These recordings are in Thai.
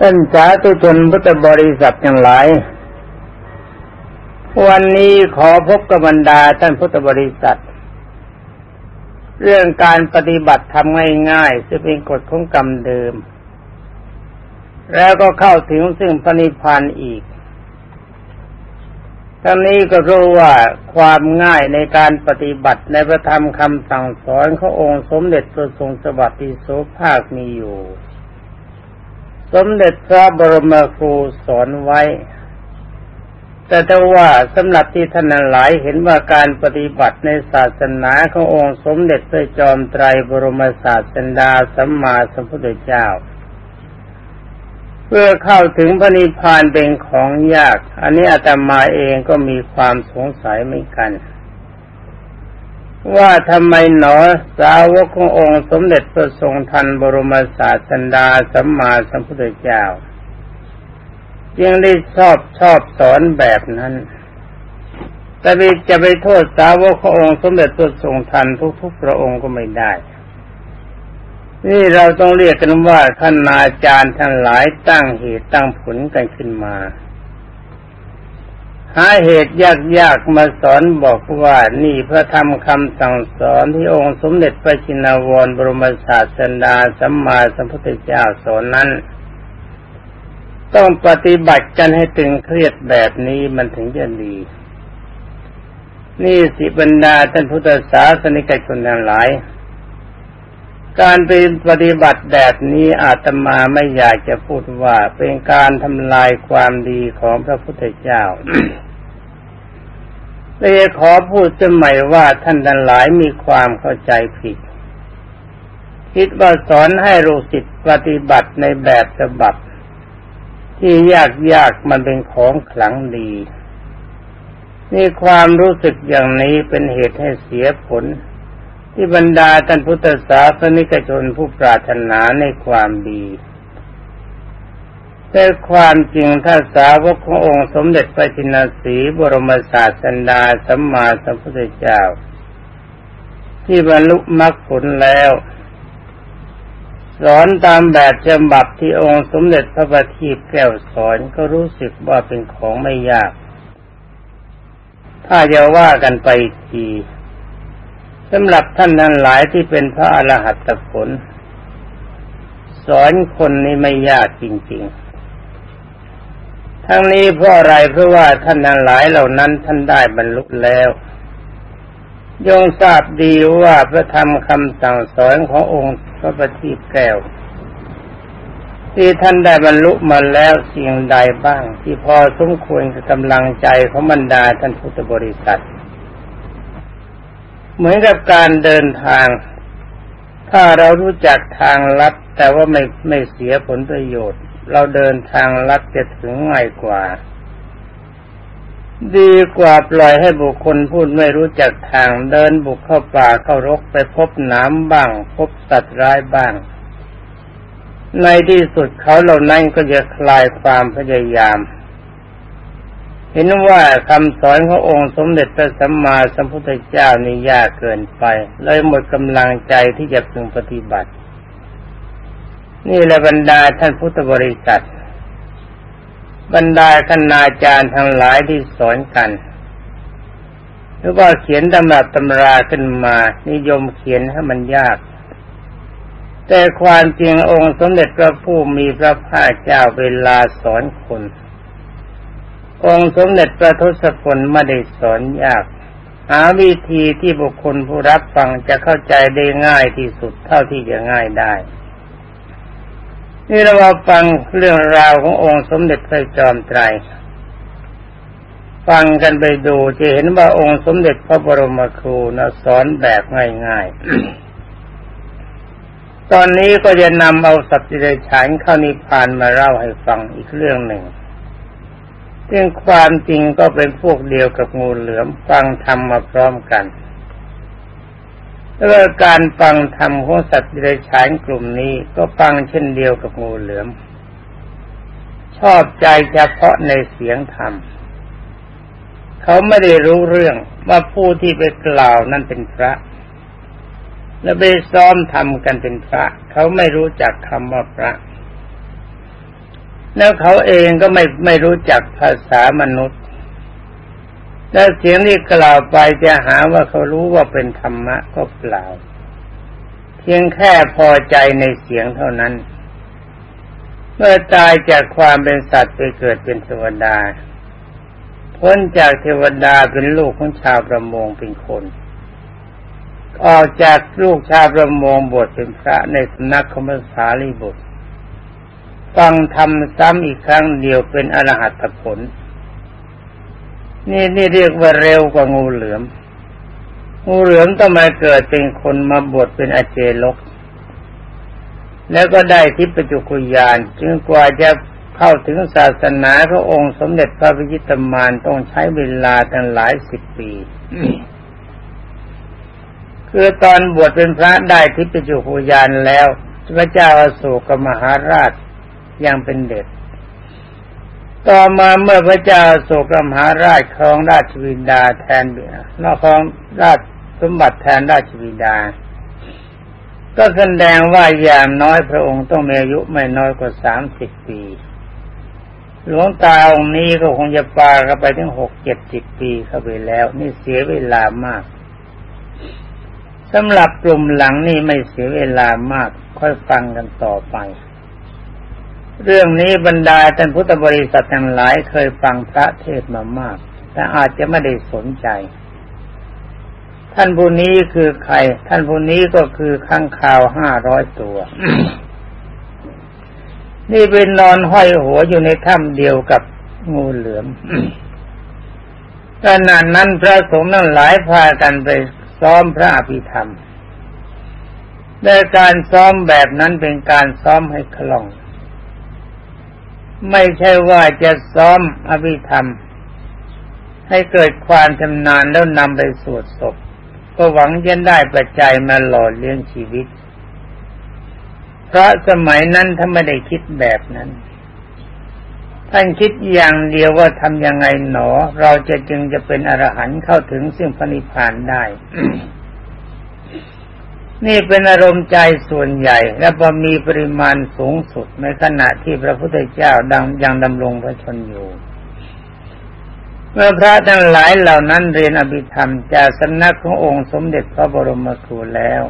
ท่านสาธุชนพุทธบริษัททั้งหลาย วันนี้ขอพบกับบรรดาท่านพุทธบริษัท เรื่องการปฏิบัติทำง่ายๆจะเป็นกฎของกรรมเดิม แล้วก็เข้าถึงซึ่งพระนิพพานอีกทั้งนี้ก็รู้ว่าความง่ายในการปฏิบัติในพระธรรมคำสั่งสอนขององค์สมเด็จพระทรงสวัสดิโสภาคมีอยู่ สมเด็จพระบรมครูสอนไว้ แต่ถ้าว่าสำหรับที่ท่านหลายเห็นว่าการปฏิบัติในศาสนาขององค์สมเด็จพระจอมไตรบรมศาสดาสัมมาสัมพุทธเจ้า เพื่อเข้าถึงพระนิพพานเป็นของยาก อันนี้อาตมาเองก็มีความสงสัยไม่กัน ว่าทำไมหนอสาวกขององค์สมเด็จพระทรงทันบรมศาสันดาสัมมาสัมพุทธเจ้ายังได้ชอบชอบสอนแบบนั้น แต่จะไปโทษสาวกขององค์สมเด็จพระทรงทันทุกๆพระองค์ก็ไม่ได้ นี่เราต้องเรียกกันว่าท่านอาจารย์ทั้งหลายตั้งเหตุตั้งผลกันขึ้นมา หาเหตุยากๆมาสอนบอกว่านี่พระธรรมคำสั่งสอนที่องค์สมเด็จพระจินวรบรมศาสดาสัมมาสัมพุทธเจ้าสอนนั้น ต้องปฏิบัติกันให้ตึงเครียดแบบนี้มันถึงจะดี นี่สิบรรดาท่านพุทธศาสนิกชนทั้งหลาย การเป็นปฏิบัติแบบนี้อาตมาไม่อยากจะพูดว่าเป็นการทำลายความดีของพระพุทธเจ้า เลยขอพูดจะใหม่ว่าท่านทั้งหลายมีความเข้าใจผิด คิดว่าสอนให้ลูกศิษย์ปฏิบัติในแบบฉบับ ที่ยากยากมันเป็นของขลังดีนี่ความรู้สึกอย่างนี้เป็นเหตุให้เสียผล ที่บรรดาท่านพุทธศาสนิกชนผู้ปรารถนาในความดี แต่ความจริงถ้าสาวกขององค์สมเด็จพระจินสีบรมศาสดาสัมมาสัมพุทธเจ้า ที่บรรลุมรรคผลแล้ว สอนตามแบบฉบับที่องค์สมเด็จพระบัณฑิตแก้วสอนก็รู้สึกว่าเป็นของไม่ยาก ถ้าจะว่ากันไปทีสำหรับท่านนั้นหลายที่เป็นพระอรหัตผล สอนคนนี้ไม่ยากจริง ๆ ทั้งนี้เพราะอะไรเพราะว่าท่านทั้งหลายเหล่านั้นท่านได้บรรลุแล้ว ยงทราบดีว่าพระธรรมคำสั่งสอนขององค์พระปฏิแก้ว ที่ท่านได้บรรลุมาแล้วสิ่งใดบ้าง ที่พอสมควรกับกำลังใจของบรรดาท่านพุทธบริษัท เหมือนกับการเดินทาง ถ้าเรารู้จักทางลัดแต่ว่าไม่ไม่เสียผลประโยชน์ เราเดินทางลัดจะถึงง่ายกว่า ดีกว่าปล่อยให้บุคคลพูดไม่รู้จักทางเดินบุกเข้าป่าเข้ารกไปพบน้ำบ้าง พบสัตว์ร้ายบ้าง ในที่สุดเขาเหล่านั้นก็จะคลายความพยายามเห็นว่าคำสอนขององค์สมเด็จพระสัมมาสัมพุทธเจ้านี่ยากเกินไป เลยหมดกำลังใจที่จะพึงปฏิบัติ นี่แหละบรรดาท่านพุทธบริษัท บรรดาคณาจารย์ทั้งหลายที่สอนกัน หรือว่าเขียนตำรับตำราขึ้นมา นิยมเขียนให้มันยาก แต่ความจริงองค์สมเด็จพระผู้มีพระภาคเจ้าเวลาสอนคน องค์สมเด็จพระทศพลไม่ได้สอนยากหาวิธีที่บุคคลผู้รับฟังจะเข้าใจได้ง่ายที่สุดเท่าที่จะง่ายได้ นี่เรามาฟังเรื่องราวขององค์สมเด็จพระจอมไตร ฟังกันไปดูจะเห็นว่าองค์สมเด็จพระบรมครูนะสอนแบบง่ายๆ ตอนนี้ก็จะนำเอาสัจจิฉานเข้านิพพานมาเล่าให้ฟังอีกเรื่องหนึ่งซึ่งความจริงก็เป็นพวกเดียวกับงูเหลือมฟังธรรมมาพร้อมกัน แล้วการฟังธรรมของสัตว์เดรัจฉานกลุ่มนี้ก็ฟังเช่นเดียวกับงูเหลือม ชอบใจเฉพาะในเสียงธรรม เขาไม่ได้รู้เรื่องว่าผู้ที่ไปกล่าวนั่นเป็นพระ และไปซ้อมทำกันเป็นพระ เขาไม่รู้จักคำว่าพระ แล้วเขาเองก็ไม่ไม่รู้จักภาษามนุษย์ แล้วเสียงที่กล่าวไปจะหาว่าเขารู้ว่าเป็นธรรมะก็เปล่า เพียงแค่พอใจในเสียงเท่านั้น เมื่อตายจากความเป็นสัตว์ไปเกิดเป็นเทวดา พ้นจากเทวดาเป็นลูกของชาวประมงเป็นคนออกจากลูกชาวประมงบวชเป็นพระในสำนักของพระสารีบุตรฟังธรรมซ้ำอีกครั้งเดียวเป็นอรหัตผล นี่นี่เรียกว่าเร็วกว่างูเหลือม งูเหลือมต้องมาเกิดเป็นคนมาบวชเป็นอาเจลก แล้วก็ได้ทิพจุกุยานจึงกว่าจะเข้าถึงศาสนาพระองค์สมเด็จพระพิจิตรมานต้องใช้เวลาตั้งหลายสิบปีคือตอนบวชเป็นพระได้ทิพจุกุยานแล้ว พระเจ้าอาโศกมหาราชยังเป็นเด็ก ต่อมาเมื่อพระเจ้าโศกมหาราชครองราชวินดาแทนนอกครองราชสมบัติแทนราชวินดา ก็แสดงว่าอย่างน้อยพระองค์ต้องมีอายุไม่น้อยกว่าสามสิบปี หลวงตาองค์นี้ก็คงจะปาเข้าไปถึงหกเจ็ดสิบปีเข้าไปแล้ว นี่เสียเวลามากสำหรับกลุ่มหลังนี่ไม่เสียเวลามาก ค่อยฟังกันต่อไป เรื่องนี้บรรดาท่านพุทธบริษัททั้งหลายเคยฟังพระเทศมามาก แต่อาจจะไม่ได้สนใจ ท่านผู้นี้คือใคร ท่านผู้นี้ก็คือข้างข่าวห้าร้อยตัว นี่เป็นนอนห้อยหัวอยู่ในถ้ำเดียวกับงูเหลือมขณะนั้นพระสงฆ์นั้นหลายพากันไปซ้อมพระอภิธรรมแต่การซ้อมแบบนั้นเป็นการซ้อมให้คล่อง ไม่ใช่ว่าจะซ้อมอภิธรรม ให้เกิดความชำนาญแล้วนำไปสวดศพ ก็หวังจะได้ปัจจัยมาหล่อเลี้ยงชีวิต เพราะสมัยนั้นถ้าไม่ได้คิดแบบนั้น ท่านคิดอย่างเดียวว่าทำยังไงหนอ เราจะจึงจะเป็นอรหันต์เข้าถึงซึ่งพระนิพพานได้ นี่เป็นอารมณ์ใจส่วนใหญ่ และพอมีปริมาณสูงสุดในขณะที่พระพุทธเจ้าดังยังดำรงพระชนอยู่ เมื่อพระทั้งหลายเหล่านั้นเรียนอภิธรรมจากสำนักขององค์สมเด็จพระบรมครูแล้ว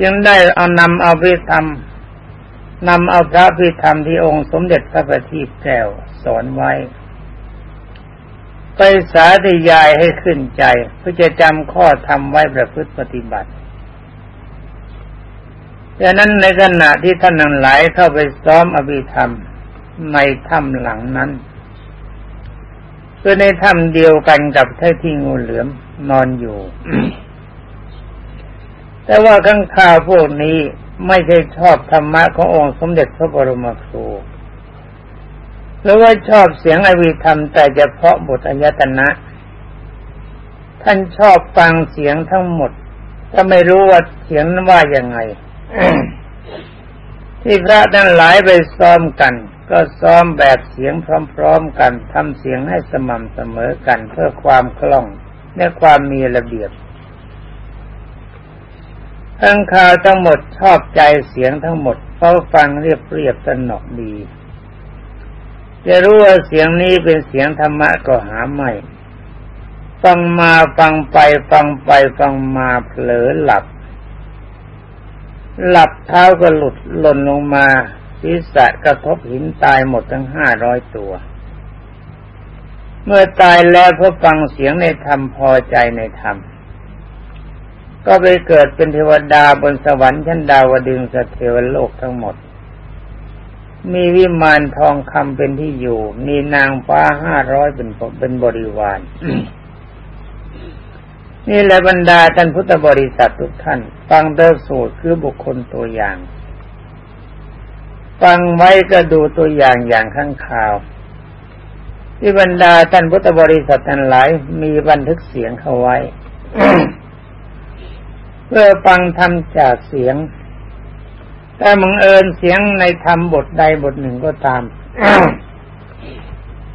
จึงได้เอานำเอาพิธรรมนำเอาพระพิธรรมที่องค์สมเด็จพระประทีปแก้วสอนไว้ ไปสาธยายให้ขึ้นใจเพื่อจะจำข้อธรรมไว้ประพฤติปฏิบัติดังนั้นในขณะที่ท่านนั้งหลายเข้าไปซ้อมอภิธรรมในถ้ำหลังนั้นคือในถ้ำเดียวกันกับที่ที่งูเหลือมนอนอยู่ แต่ว่าข้างข่าวพวกนี้ไม่ใช่ชอบธรรมะขององค์สมเด็จพระบรมครู หรือว่าชอบเสียงอวิธรรม แต่เฉพาะบทอายตนะ ท่านชอบฟังเสียงทั้งหมดถ้าไม่รู้ว่าเสียงนั้นว่ายังไง ที่พระทั้งหลายไปซ้อมกัน ก็ซ้อมแบบเสียงพร้อม ๆ กันทำเสียงให้สม่ำเสมอกันเพื่อความคล่องและความมีระเบียบทั้งข่าวทั้งหมดชอบใจเสียงทั้งหมดเพราะฟังเรียบเรียบสนอกดี จะรู้ว่าเสียงนี้เป็นเสียงธรรมะก็หาไม่ ฟังมาฟังไปฟังไปฟังมาเผลอหลับ หลับเท้าก็หลุดหล่นลงมาศีรษะกระทบหินตายหมดทั้งห้าร้อยตัว เมื่อตายแล้วเพราะฟังเสียงในธรรมพอใจในธรรม ก็ไปเกิดเป็นเทวดาบนสวรรค์ชั้นดาวดึงสเทวโลกทั้งหมด มีวิมานทองคำเป็นที่อยู่ มีนางฟ้าห้าร้อยเป็นเป็นบริวาร นี่แหละบรรดาท่านพุทธบริษัททุกท่าน ฟังเดอสูตรคือบุคคลตัวอย่าง ฟังไว้ก็ดูตัวอย่างอย่างข้างข่าวที่บรรดาท่านพุทธบริษัททั้งหลายมีบันทึกเสียงเข้าไว้ เพื่อฟังทำจากเสียง แต่มึงเอิญเสียงในธรรมบทใดบทหนึ่งก็ตาม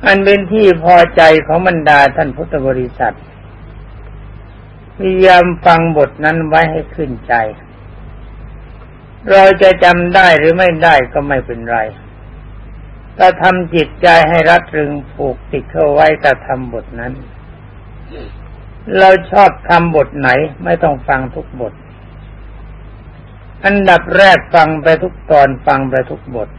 อันเป็นที่พอใจของบรรดาท่านพุทธบริษัทพยายามฟังบทนั้นไว้ให้ขึ้นใจ เราจะจำได้หรือไม่ได้ก็ไม่เป็นไรก็ทำจิตใจให้รัดรึงผูกติดเข้าไว้กับทำบทนั้น เราชอบทำบทไหนไม่ต้องฟังทุกบท อันดับแรกฟังไปทุกตอนฟังไปทุกบท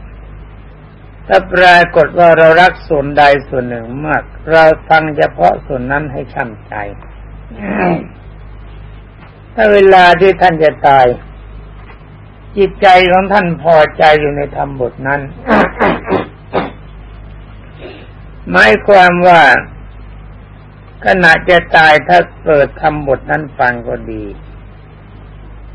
ถ้าปรากฏว่าเรารักส่วนใดส่วนหนึ่งมาก เราฟังเฉพาะส่วนนั้นให้ช่ำใจ ถ้าเวลาที่ท่านจะตาย จิตใจของท่านพอใจอยู่ในธรรมบทนั้นหมายความว่าขณะจะตายถ้าเปิดทำบทนั้นฟังก็ดี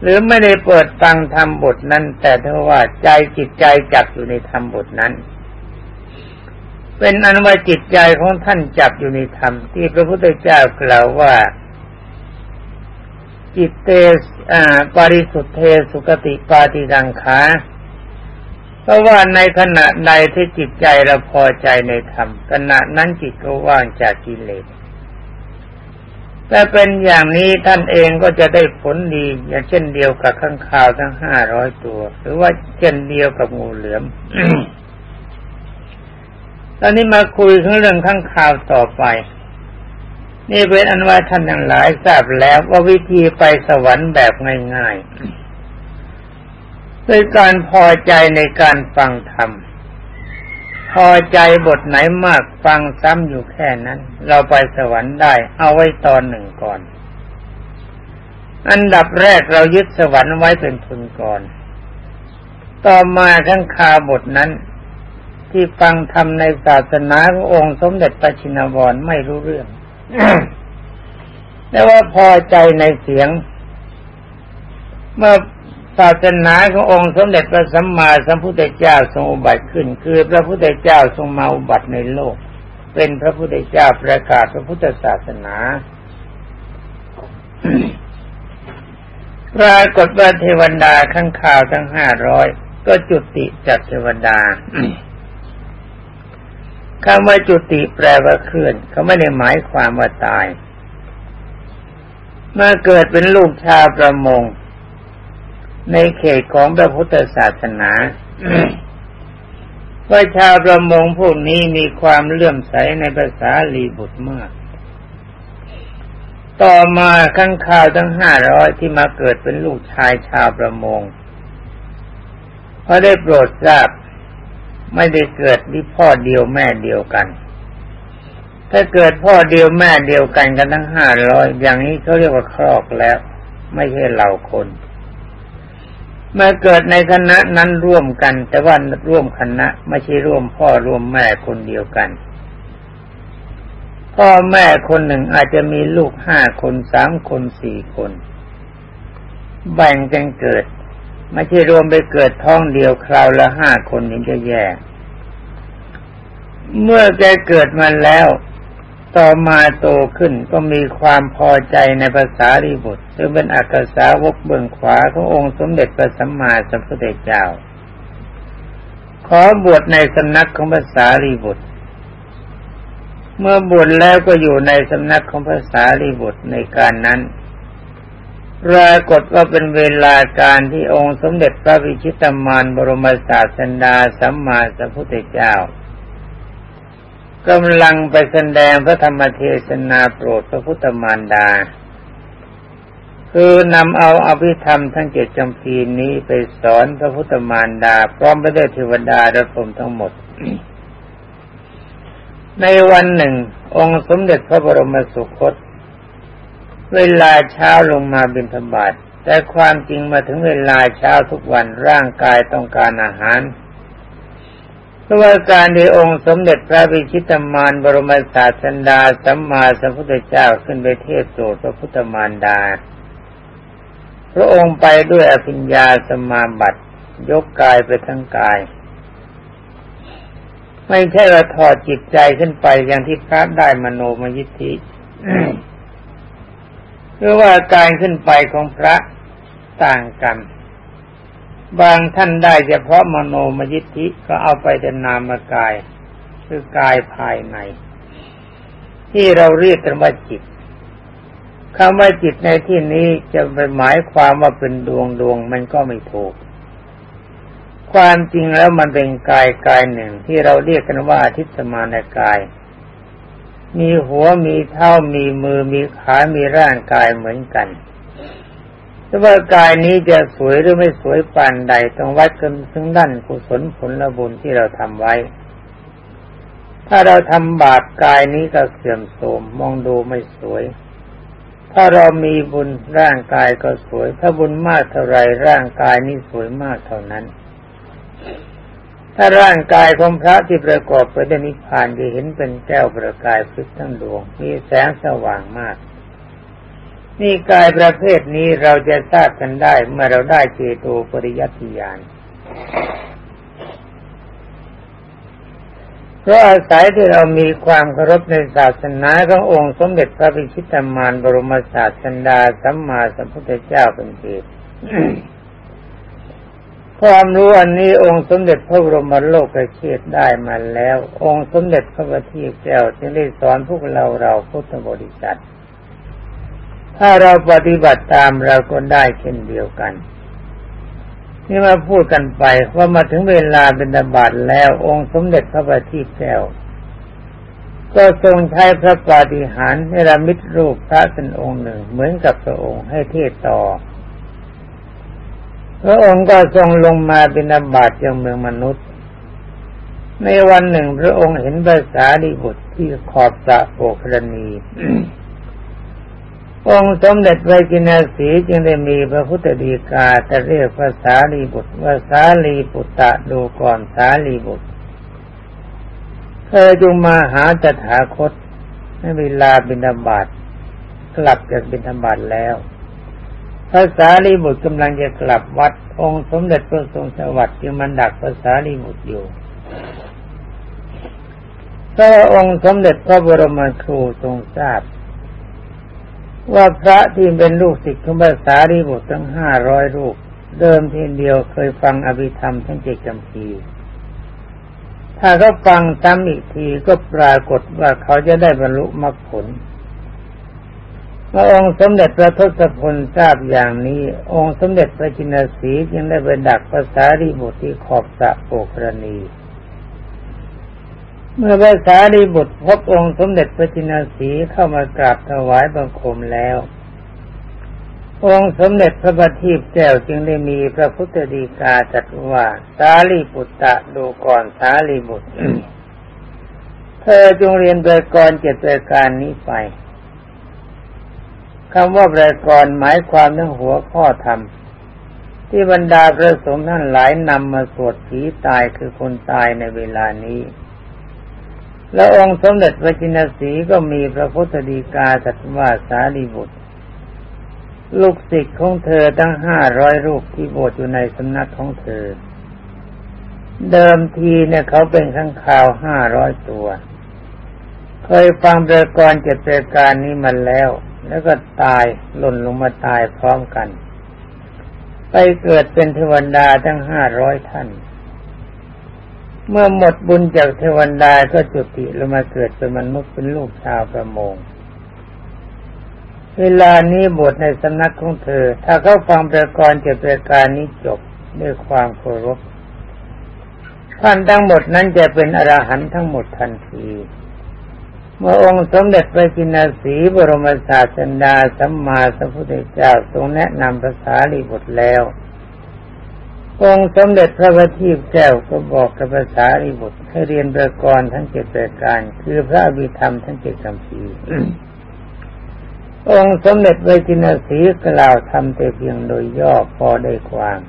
หรือไม่ได้เปิดฟังทำบทนั้น แต่ถ้าว่าใจจิตใจจับอยู่ในธรรมบทนั้น เป็นอันว่าจิตใจของท่านจับอยู่ในธรรมที่พระพุทธเจ้ากล่าวว่า จิตเตปาริสุทธเทสุกติปาติดังขาเพราะว่าในขณะใดที่จิตใจเราพอใจในธรรมขณะนั้นจิตก็ว่างจากกิเลส แต่เป็นอย่างนี้ท่านเองก็จะได้ผลดีอย่างเช่นเดียวกับข้างข่าวทั้งห้าร้อยตัว หรือว่าเช่นเดียวกับงูเหลือมตอนนี้มาคุยถึงเรื่องข้างข่าวต่อไป นี่เป็นอันว่าท่านทั้งหลายทราบแล้วว่าวิธีไปสวรรค์แบบง่ายๆด้วยการพอใจในการฟังธรรม พอใจบทไหนมากฟังซ้ำอยู่แค่นั้น เราไปสวรรค์ได้ เอาไว้ตอนหนึ่งก่อน อันดับแรกเรายึดสวรรค์ไว้เป็นทุนก่อน ต่อมาทั้งคาบทนั้น ที่ฟังธรรมในศาสนาขององค์สมเด็จพระชินวรไม่รู้เรื่องแต่ว่าพอใจในเสียง เมื่อ ศาสนาขององค์สมเด็จพระสัมมาสัมพุทธเจ้าทรงอุบัติขึ้น คือพระพุทธเจ้าทรงมาอุบัติในโลก เป็นพระพุทธเจ้าประกาศพระพุทธศาสนาปรากฏว่าเทวดาข้างข่าวทั้งห้าร้อยก็จุติจากเทวดาคำว่าจุติแปลว่าเคลื่อน เขาไม่ได้หมายความว่าตาย เมื่อเกิดเป็นลูกชาวประมง ในเขตของพระพุทธศาสนาว่าชาวประมงพวกนี้มีความเลื่อมใสในภาษาลีบุตรมาก ต่อมาข้างข่าวทั้งห้าร้อยที่มาเกิดเป็นลูกชายชาวประมงพอได้โปรดทราบ ไม่ได้เกิดที่พ่อเดียวแม่เดียวกัน ถ้าเกิดพ่อเดียวแม่เดียวกันกันทั้งห้าร้อยอย่างนี้เขาเรียกว่าครอกแล้ว ไม่ใช่เหล่าคนเมื่อเกิดในคณะนั้นร่วมกัน แต่ว่าร่วมคณะไม่ใช่ร่วมพ่อร่วมแม่คนเดียวกัน พ่อแม่คนหนึ่งอาจจะมีลูกห้าคนสามคนสี่คน แบ่งกันเกิด ไม่ใช่รวมไปเกิดท้องเดียวคราวละห้าคนนี้จะแย่เมื่อแกเกิดมาแล้ว ต่อมาโตขึ้นก็มีความพอใจในภาษารีบุตรซึ่งเป็นอักษาวกเบื้องขวาขององค์สมเด็จพระสัมมาสัมพุทธเจ้า ขอบวชในสำนักของภาษารีบุตร เมื่อบวชแล้วก็อยู่ในสำนักของภาษารีบุตรในการนั้นปรากฏว่าเป็นเวลาการที่องค์สมเด็จพระวิชิตามานบรมศาสดาสัมมาสัมพุทธเจ้า กำลังไปแสดงพระธรรมเทศนาโปรดพระพุทธมารดา คือนำเอาอภิธรรมทั้งเจ็ดจำพีนี้ไปสอนพระพุทธมารดา พร้อมไปด้วยเทวดาและพรมทั้งหมด ในวันหนึ่ง องค์สมเด็จพระบรมสุคต เวลาเช้าลงมาบิณฑบาตแต่ความจริงมาถึงเวลาเช้าทุกวันร่างกายต้องการอาหาร ราะว่าการที่องค์สมเด็จพระวิชิตมารบรมศาสดาสัมมาสัมพุทธเจ้าขึ้นไปเทศโสดพระพุทธมารดา พระองค์ไปด้วยอภิญญาสมาบัติ ยกกายไปทั้งกาย ไม่ใช่ว่าถอดจิตใจขึ้นไปอย่างที่พระได้มโนมยิทธิเพราะว่าการขึ้นไปของพระต่างกัน บางท่านได้เฉพาะมโนมยิทธิก็เอาไปเป็นนามกาย คือกายภายใน ที่เราเรียกกันว่าจิตคำว่าจิตในที่นี้จะไปหมายความว่าเป็นดวงดวงมันก็ไม่ถูก ความจริงแล้วมันเป็นกายกายหนึ่งที่เราเรียกกันว่าทิตย์สมานกาย มีหัวมีเท้ามีมือมีขา มีร่างกายเหมือนกัน แต่ว่ากายนี้จะสวยหรือไม่สวยปานใดต้องวัดกันซึ่งด้านกุศลผลบุญที่เราทำไว้ ถ้าเราทำบาปกายนี้ก็เสื่อมโทรมมองดูไม่สวย ถ้าเรามีบุญร่างกายก็สวย ถ้าบุญมากเท่าไรร่างกายนี้สวยมากเท่านั้น ถ้าร่างกายของพระที่ประกอบไปด้วยนิพพานจะเห็นเป็นแก้วประกายพิษทั้งดวงมีแสงสว่างมาก นี่กายประเภทนี้เราจะทราบกันได้เมื่อเราได้เจโตปริยัติญาณเพราะอาศัยที่เรามีความเคารพในศาสนาขององค์สมเด็จพระบิชิตามานบรมศาสดาสัมมาสัมพุทธเจ้าเป็นเหตุความรู้อันนี้องค์สมเด็จพระบรมโลกเชษได้มาแล้ว องค์สมเด็จพระบัณฑิตแก้วจึงได้สอนพวกเราเราพุทธบริษัท ถ้าเราปฏิบัติตามเราก็ได้เช่นเดียวกันนี่มาพูดกันไปว่ามาถึงเวลาเป็นดาบาตแล้ว องค์สมเด็จพระบัณฑิตแก้วก็ทรงใช้พระปาฏิหาริย์ในระมิตรูปพระเป็นองค์หนึ่ง เหมือนกับพระองค์ให้เทศต่อ พระองค์ก็ทรงลงมาเป็นาบาตยังเมืองมนุษย์ ในวันหนึ่งพระองค์เห็นภาษาดีบุตรที่ขอบสะโปกรณี องค์สมเด็จพระกินาสีจึงได้มีพระพุทธดีกาแต่เรียกภาษาลีบุตรว่าสาลีปุตตะดูก่อนสาลีบุตร เธอจงมาหาตถาคตในเวลาบิณฑบาตกลับจากบิณฑบาตแล้วภาษาลีบุตรกำลังจะกลับวัด องค์สมเด็จพระทรงสวัสดิ์จึงมันดักภาษาลีบุตรอยู่พระองค์สมเด็จพระบรมครูทรงทราบ ว่าพระที่เป็นลูกศิษย์ของภาษารีบุตรทั้งห้าร้อยรูป เดิมทีเดียวเคยฟังอภิธรรมทั้งเจ็ดจำพีถ้าเขาฟังซ้ำอีกทีก็ปรากฏว่าเขาจะได้บรรลุมรรคผลพระองค์สมเด็จพระทศพลทราบอย่างนี้ องค์สมเด็จพระจินสีจึงได้ไปดักภาษารีบุตรที่ขอบสะโปกรณี เมื่อพระสารีบุตรพบองค์สมเด็จพระจินสีเข้ามากราบถวายบังคมแล้ว องค์สมเด็จพระบัณฑิตแก้วจึงได้มีพระพุทธดีกาจัดว่าสารีบุตตะดูก่อนสารีบุตร เธอจงเรียนโดยกรเจ็ดรายการนี้ไปคำว่าประกรหมายความถึงหัวข้อธรรมที่บรรดาพระสงฆ์ท่านหลายนำมาสวดผีตายคือคนตายในเวลานี้ แล้วองค์สมเด็จพระจินสีก็มีพระพุทธดีกาตรัสว่าสารีบุตร ลูกศิษย์ของเธอตั้งห้าร้อยรูปที่บวชอยู่ในสำนักของเธอ เดิมทีเนี่ยเขาเป็นข้างข่าวห้าร้อยตัว เคยฟังเประกรเจ็ดเประการนี้มาแล้ว แล้วก็ตายหล่นลงมาตายพร้อมกัน ไปเกิดเป็นเทวดาทั้งห้าร้อยท่าน เมื่อหมดบุญจากเทวันดาก็จุติลงมาเกิดเป็นมนุษย์เป็นลูกชาวประมง เวลานี้บทในสำนักของเธอ ถ้าเขาฟังประกรณ์เจ็ดประการนี้จบด้วยความเคารพท่านทั้งหมดนั้นจะเป็นอรหันต์ทั้งหมดทันที เมื่อองค์สมเด็จพระจินาสีบรมศาสดาสัมมาสัมพุทธเจ้าทรงแนะนำภาษาลีบทแล้ว องค์สมเด็จพระบัณฑิตแก้วก็บอกกับภาษาริบุตรให้เรียนประกรณ์ทั้งเจ็ดประการ คือพระอภิธรรมทั้งเจ็ดคำพีองค์สมเด็จเวจินสีกล่าวทำแต่เพียงโดยย่อพอได้ความ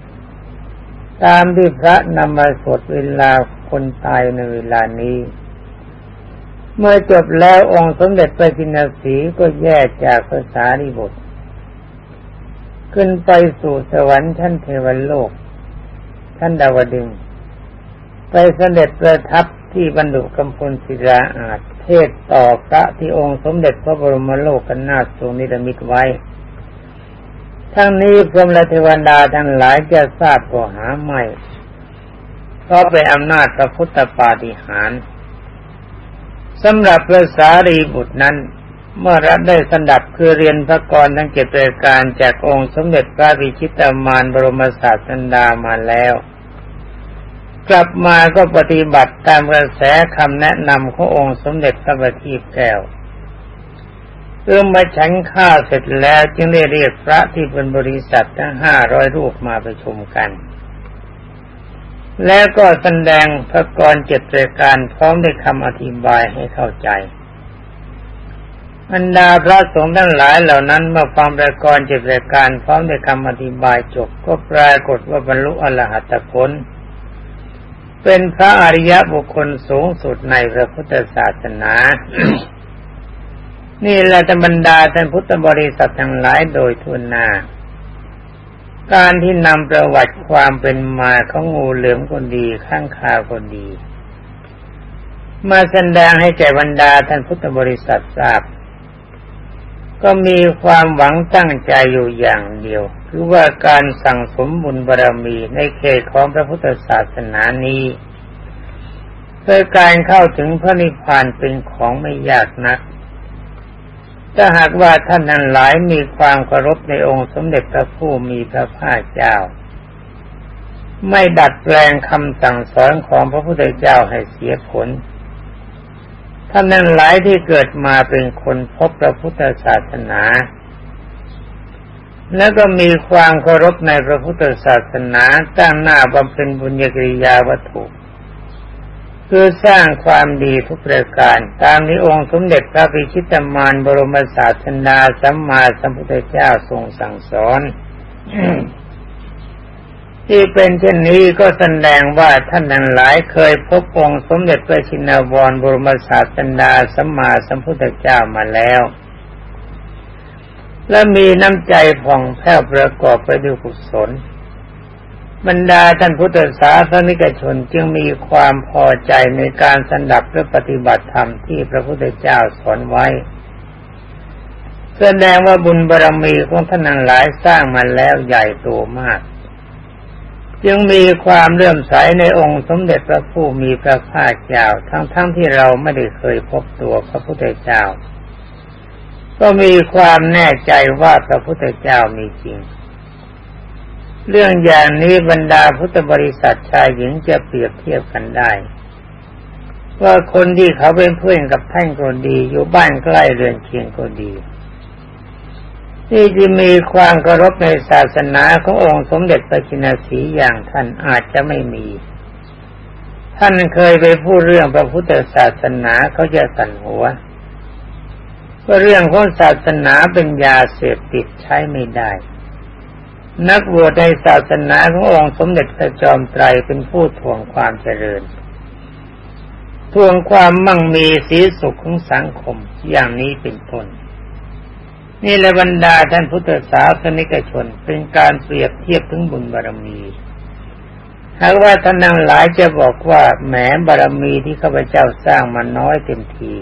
ตามที่พระนำมาสวดเวลาคนตายในเวลานี้ เมื่อจบแล้วองค์สมเด็จพระจินสีก็แยกจากภาษาริบุตรขึ้นไปสู่สวรรค์ชั้นเทวโลก ท่านดาวดึง ไปเสด็จประทับที่บรรดุกำพลศิลาอาจเทศต่อพระที่องค์สมเด็จพระบรมโลกกันนาทรงนิรมิตไว้ ทั้งนี้พรหมและเทวดาทั้งหลายจะทราบก็หาไม่เพราะเป็นอำนาจพระพุทธปาฏิหาริย์สำหรับพระสารีบุตรนั้น เมื่อรับได้สันดับคือเรียนพระกรทั้งเจ็ดรายการจากองค์สมเด็จพระวิชิตามานบรมศาสดามาแล้ว กลับมาก็ปฏิบัติตามกระแสคำแนะนำขององค์สมเด็จพระบัณฑิตแก้วเอื้อมาฉันข้าวเสร็จแล้วจึงได้เรียกพระที่เป็นบริษัททั้งห้าร้อยรูปมาประชุมกัน แล้วก็แสดงพระกรเจ็ดรายการพร้อมด้วยคำอธิบายให้เข้าใจบรรดาพระสงฆ์ทั้งหลายเหล่านั้นเมื่อฟังประกรเจ็ดรายการพร้อมด้วยคำอธิบายจบก็ปรากฏว่าบรรลุอรหัตผล เป็นพระอริยบุคคลสูงสุดในพระพุทธศาสนา นี่แหละธรรมดาท่านพุทธบริษัททั้งหลายโดยทุนนาการที่นำประวัติความเป็นมาของงูเหลือมคนดีข้างคาคนดี มาแสดงให้แก่บรรดาท่านพุทธบริษัททราบ ก็มีความหวังตั้งใจอยู่อย่างเดียว คือว่าการสั่งสมบุญบารรมีในเขตของพระพุทธศาสนานี้เพื่อการเข้าถึงพระนิพพานเป็นของไม่ยากนัก ถ้าหากว่าท่านทั้งหลายมีความเคารพในองค์สมเด็จพระผู้มีพระภาคเจ้า ไม่ดัดแปลงคำสั่งสอนของพระพุทธเจ้าให้เสียผล ท่านนั้นหลายที่เกิดมาเป็นคนพบพระพุทธศาสนา แล้วก็มีความเคารพในพระพุทธศาสนาตั้งหน้าบำเพ็ญบุญญกิริยาวัตถุคือสร้างความดีทุกประการ ตามที่องค์สมเด็จพระพิชิตมารบรมศาสนาสัมมาสัมพุทธเจ้าทรงสั่งสอนที่เป็นเช่นนี้ก็แสดงว่าท่านทั้งหลายเคยพบองค์สมเด็จพระชินวรบรมศาสดาสัมมาสัมพุทธเจ้ามาแล้ว และมีน้ำใจผ่องแผ้วประกอบไปด้วยกุศลบรรดาท่านพุทธศาสนิกชนจึงมีความพอใจในการสันดับและปฏิบัติธรรมที่พระพุทธเจ้าสอนไว้ แสดงว่าบุญบารรมีของท่านหลายสร้างมาแล้วใหญ่โตมาก จึงมีความเลื่อมใสในองค์สมเด็จพระผู้มีพระภาคเจ้าทั้งๆทที่เราไม่ได้เคยพบตัวพระพุทธเจ้า ก็มีความแน่ใจว่าพระพุทธเจ้ามีจริง เรื่องอย่างนี้บรรดาพุทธบริษัทชายหญิงจะเปรียบเทียบกันได้ ว่าคนที่เขาเป็นเพื่อนกับท่านก็ดี อยู่บ้านใกล้เรือนเคียงก็ดีที่จะมีความเคารพในศาสนาขององค์สมเด็จพระจินสีอย่างท่านอาจจะไม่มี ท่านเคยไปพูดเรื่องพระพุทธศาสนาเขาจะสั่นหัว ก็เรื่องของศาสนาเป็นยาเสพติดใช้ไม่ได้ นักบวชในศาสนาขององค์สมเด็จพระจอมไตรเป็นผู้ทวงความเจริญ ทวงความมั่งมีสีสุขของสังคมอย่างนี้เป็นต้นนี่แหละบรรดาท่านพุทธศาสนิกชนเป็นการเปรียบเทียบถึงบุญบารรมีหากว่าท่านนั้งหลายจะบอกว่าแหมบารรมีที่ข้าพเจ้าสร้างมาน้อยเต็มที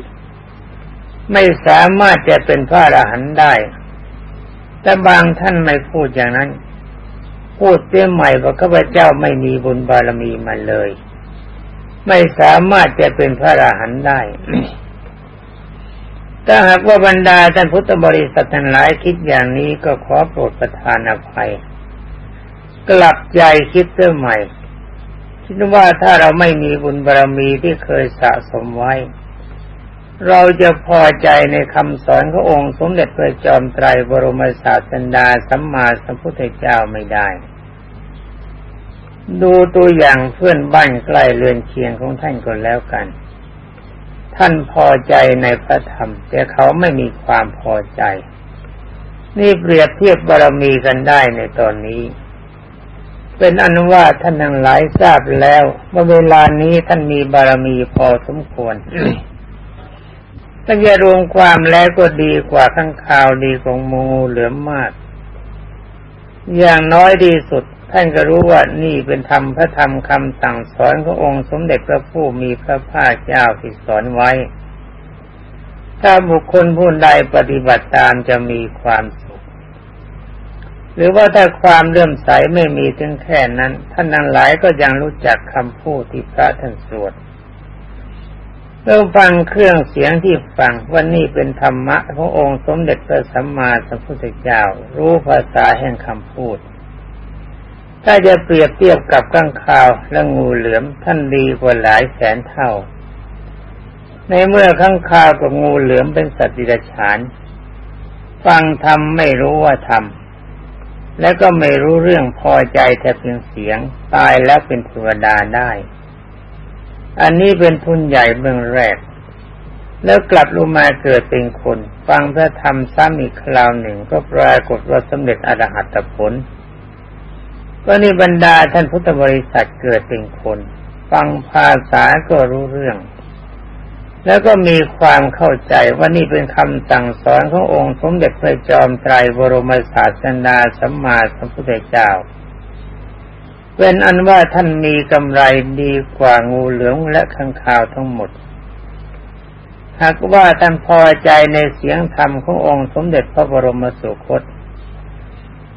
ไม่สามารถจะเป็นพระอรหันต์ได้ แต่บางท่านไม่พูดอย่างนั้น พูดเตี้ยใหม่ว่าข้าพเจ้าไม่มีบุญบารมีมาเลย ไม่สามารถจะเป็นพระอรหันต์ได้ ถ้าหากว่าบรรดาท่านพุทธบริษัททั้งหลายคิดอย่างนี้ก็ขอโปรดประทานอภัย กลับใจคิดเตี้ยใหม่คิดว่าถ้าเราไม่มีบุญบารรมีที่เคยสะสมไว้ เราจะพอใจในคำสอนขององค์สมเด็จพระจอมไตรบรมศาสดาสัมมาสัมพุทธเจ้าไม่ได้ ดูตัวอย่างเพื่อนบ้านใกล้เรือนเคียงของท่านก็แล้วกัน ท่านพอใจในพระธรรม แต่เขาไม่มีความพอใจ นี่เปรียบเทียบบารมีกันได้ในตอนนี้ เป็นอนุว่าท่านทั้งหลายทราบแล้วว่าเวลานี้ท่านมีบารมีพอสมควร ถ้าจะรวมความแล้วก็ดีกว่าข้างข่าวดีของมูเหลือมมาก อย่างน้อยดีสุด ท่านก็รู้ว่านี่เป็นธรรมพระธรรมคำสั่งสอนขององค์สมเด็จพระผู้มีพระภาคเจ้าที่สอนไว้ ถ้าบุคคลผู้ใดปฏิบัติตามจะมีความสุข หรือว่าถ้าความเลื่อมใสไม่มีถึงแค่นั้น ท่านทั้งหลายก็ยังรู้จักคำพูดที่พระท่านสวด เราฟังเครื่องเสียงที่ฟังว่านี่เป็นธรรมะขององค์สมเด็จพระสัมมาสัมพุทธเจ้า รู้ภาษาแห่งคำพูด ถ้าจะเปรียบเทียบกับก้างคาวและงูเหลือมท่านดีกว่าหลายแสนเท่า ในเมื่อข้างคาวกับงูเหลือมเป็นสัตว์ดิฉาน ฟังธรรมไม่รู้ว่าธรรมและก็ไม่รู้เรื่องพอใจแต่เพียงเสียง ตายแล้วเป็นเทวดาได้ อันนี้เป็นทุนใหญ่เบื้องแรก แล้วกลับลงมาเกิดเป็นคน ฟังพระธรรมซ้ำอีกคราวหนึ่งก็ปรากฏว่าสำเร็จอรหัตผล ก็นี่บรรดาท่านพุทธบริษัทเกิดเป็นคน ฟังภาษาก็รู้เรื่อง แล้วก็มีความเข้าใจว่านี่เป็นคำสั่งสอนขององค์สมเด็จพระจอมไตรบรมศาสดาสัมมาสัมพุทธเจ้า เป็นอันว่าท่านมีกำไรดีกว่างูเหลืองและข้างคาวทั้งหมด หากว่าท่านพอใจในเสียงธรรมขององค์สมเด็จพระบรมสุคต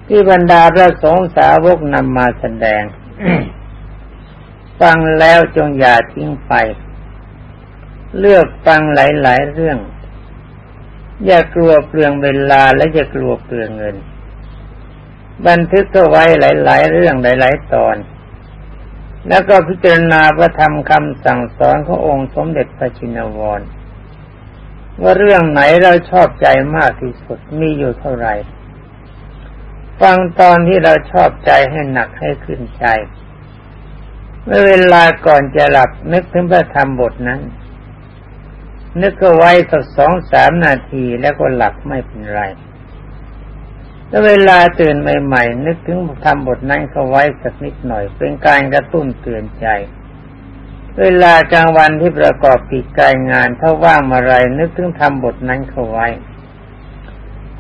ที่บรรดาพระสงฆ์สาวกนำมาแสดง ฟังแล้วจงอย่าทิ้งไป เลือกฟังหลาย ๆ เรื่อง อย่ากลัวเปลืองเวลาและอย่ากลัวเปลืองเงิน บันทึกเอาไว้หลาย ๆ เรื่องหลาย ๆ ตอน แล้วก็พิจารณาพระธรรมคำสั่งสอนขององค์สมเด็จพระชินวร ว่าเรื่องไหนเราชอบใจมากที่สุดมีอยู่เท่าไหร่ฟังตอนที่เราชอบใจให้หนักให้ขึ้นใจเมื่อเวลาก่อนจะหลับนึกถึงพระธรรมบทนั้น นึกก็ไว้สักสองสามนาทีแล้วก็หลับไม่เป็นไร แล้วเวลาตื่นใหม่ ๆ นึกถึงธรรมบทนั้นเขาไว้สักนิดหน่อย เป็นการกระตุ้นเตือนใจ เวลากลางวันที่ประกอบกิจการงานถ้าว่างมาไรนึกถึงธรรมบทนั้นเขาไว้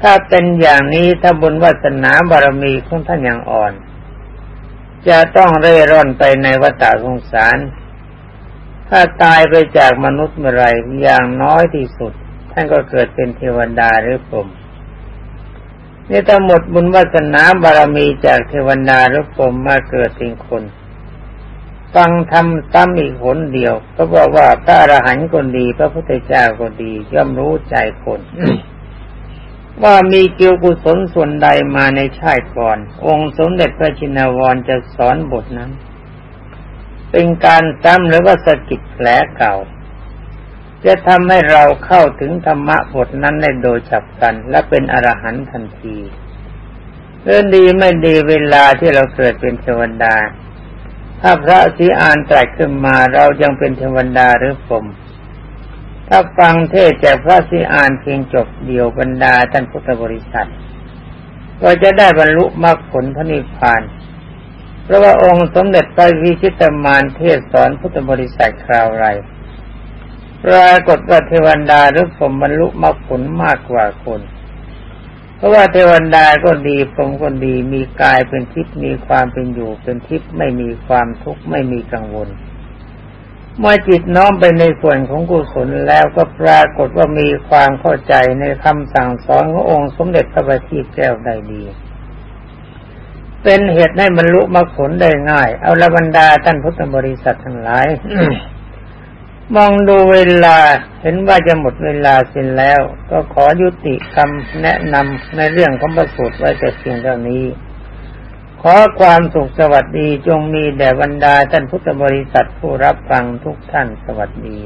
ถ้าเป็นอย่างนี้ถ้าบุญวาสนาบารมีของท่านยังอ่อน จะต้องเร่ร่อนไปในวัฏสงสารถ้าตายไปจากมนุษย์เมื่อไรอย่างน้อยที่สุด ท่านก็เกิดเป็นเทวดาหรือพรหม นี่ถ้าหมดบุญวาสนาบารมีจากเทวดาหรือพรมมาเกิดเป็นคน ฟังทำซ้ำอีกหนเดียวก็บอกว่าพระอรหันต์คนดี พระพุทธเจ้าก็ดี ย่อมรู้ใจคน ว่ามีเกี่ยวกุศลส่วนใดมาในชาติก่อน องค์สมเด็จพระชินวรจะสอนบทนั้น เป็นการซ้ำหรือว่าสกิดแผลเก่า จะทำให้เราเข้าถึงธรรมะบทนั้นได้โดยฉับพลันและเป็นอรหันต์ทันทีเรื่องดีไม่ดีเวลาที่เราเกิดเป็นเทวดา ถ้าพระสีอานตรัสขึ้นมาเรายังเป็นเทวดาหรือผมถ้าฟังเทศจากพระสิอานเพียงจบเดียวบรรดาท่านพุทธบริษัท ก็จะได้บรรลุมรรคผลพระนิพพาน เพราะว่าองค์สมเด็จพระวิชิตมานเทศสอนพุทธบริษัทคราวไร ปรากฏว่าเทวดาหรือผมบรรลุมรรคผลมากกว่าคน เพราะว่าเทวดาก็ดีผมก็ดีมีกายเป็นทิพย์มีความเป็นอยู่เป็นทิพย์ไม่มีความทุกข์ไม่มีกังวล เมื่อจิตน้อมไปในส่วนของกุศลแล้วก็ปรากฏว่ามีความเข้าใจในคำสั่งสอนขององค์สมเด็จพระบัณฑิตแก้วได้ดีเป็นเหตุให้บรรลุมรรคผลได้ง่าย เอาละบรรดาท่านพุทธบริษัททั้งหลาย มองดูเวลาเห็นว่าจะหมดเวลาสิ้นแล้ว ก็ขอยุติคำแนะนำในเรื่องของประสูตรไว้แต่เพียงเท่านี้ ขอความสุขสวัสดีจงมีแด่บรรดาท่านพุทธบริษัทผู้รับฟังทุกท่านสวัสดี